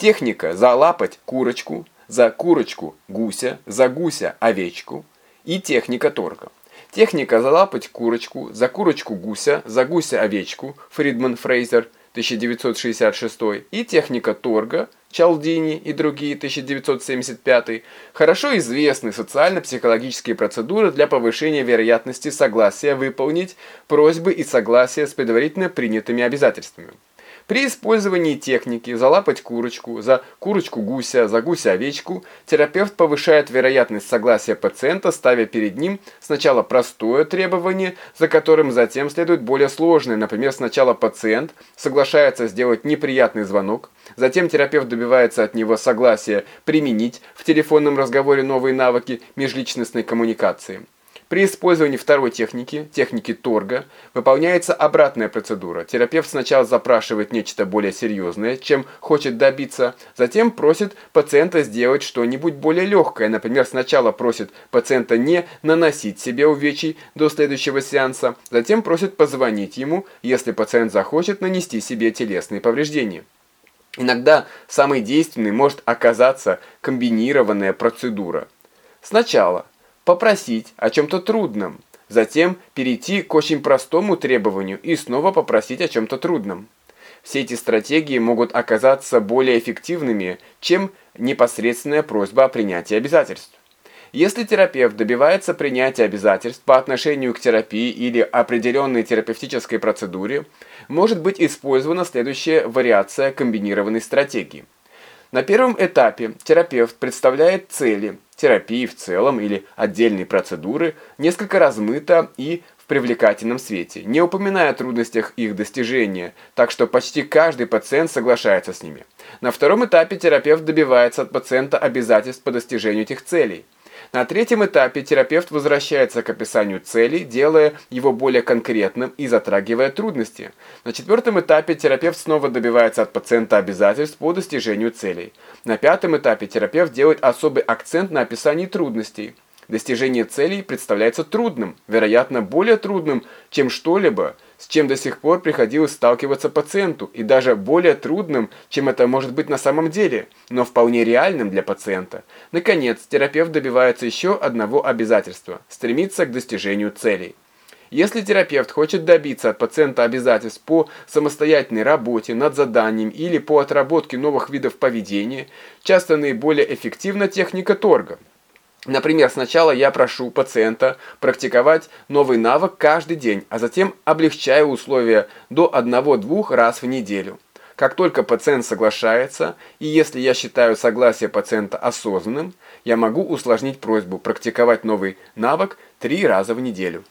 Техника залапать курочку, за курочку гуся, за гуся овечку и техника торга. Техника залапать курочку, за курочку гуся, за гуся овечку, Фридман Фрейзер, 1966, и техника торга, Чалдини и другие, 1975, хорошо известны социально-психологические процедуры для повышения вероятности согласия выполнить просьбы и согласия с предварительно принятыми обязательствами. При использовании техники «залапать курочку», «за курочку гуся», «за гуся овечку» терапевт повышает вероятность согласия пациента, ставя перед ним сначала простое требование, за которым затем следует более сложное. Например, сначала пациент соглашается сделать неприятный звонок, затем терапевт добивается от него согласия применить в телефонном разговоре новые навыки межличностной коммуникации. При использовании второй техники, техники торга, выполняется обратная процедура. Терапевт сначала запрашивает нечто более серьезное, чем хочет добиться, затем просит пациента сделать что-нибудь более легкое. Например, сначала просит пациента не наносить себе увечий до следующего сеанса, затем просит позвонить ему, если пациент захочет нанести себе телесные повреждения. Иногда самой действенной может оказаться комбинированная процедура. Сначала попросить о чем-то трудном, затем перейти к очень простому требованию и снова попросить о чем-то трудном. Все эти стратегии могут оказаться более эффективными, чем непосредственная просьба о принятии обязательств. Если терапевт добивается принятия обязательств по отношению к терапии или определенной терапевтической процедуре, может быть использована следующая вариация комбинированной стратегии. На первом этапе терапевт представляет цели терапии в целом или отдельные процедуры несколько размыто и в привлекательном свете, не упоминая о трудностях их достижения, так что почти каждый пациент соглашается с ними. На втором этапе терапевт добивается от пациента обязательств по достижению этих целей. На третьем этапе терапевт возвращается к описанию целей, делая его более конкретным и затрагивая трудности. На четвертом этапе терапевт снова добивается от пациента обязательств по достижению целей. На пятом этапе терапевт делает особый акцент на описании трудностей. Достижение целей представляется трудным, вероятно, более трудным, чем что-либо, с чем до сих пор приходилось сталкиваться пациенту, и даже более трудным, чем это может быть на самом деле, но вполне реальным для пациента. Наконец, терапевт добивается еще одного обязательства – стремиться к достижению целей. Если терапевт хочет добиться от пациента обязательств по самостоятельной работе над заданием или по отработке новых видов поведения, часто наиболее эффективна техника торга – Например, сначала я прошу пациента практиковать новый навык каждый день, а затем облегчаю условия до 1-2 раз в неделю. Как только пациент соглашается, и если я считаю согласие пациента осознанным, я могу усложнить просьбу практиковать новый навык 3 раза в неделю.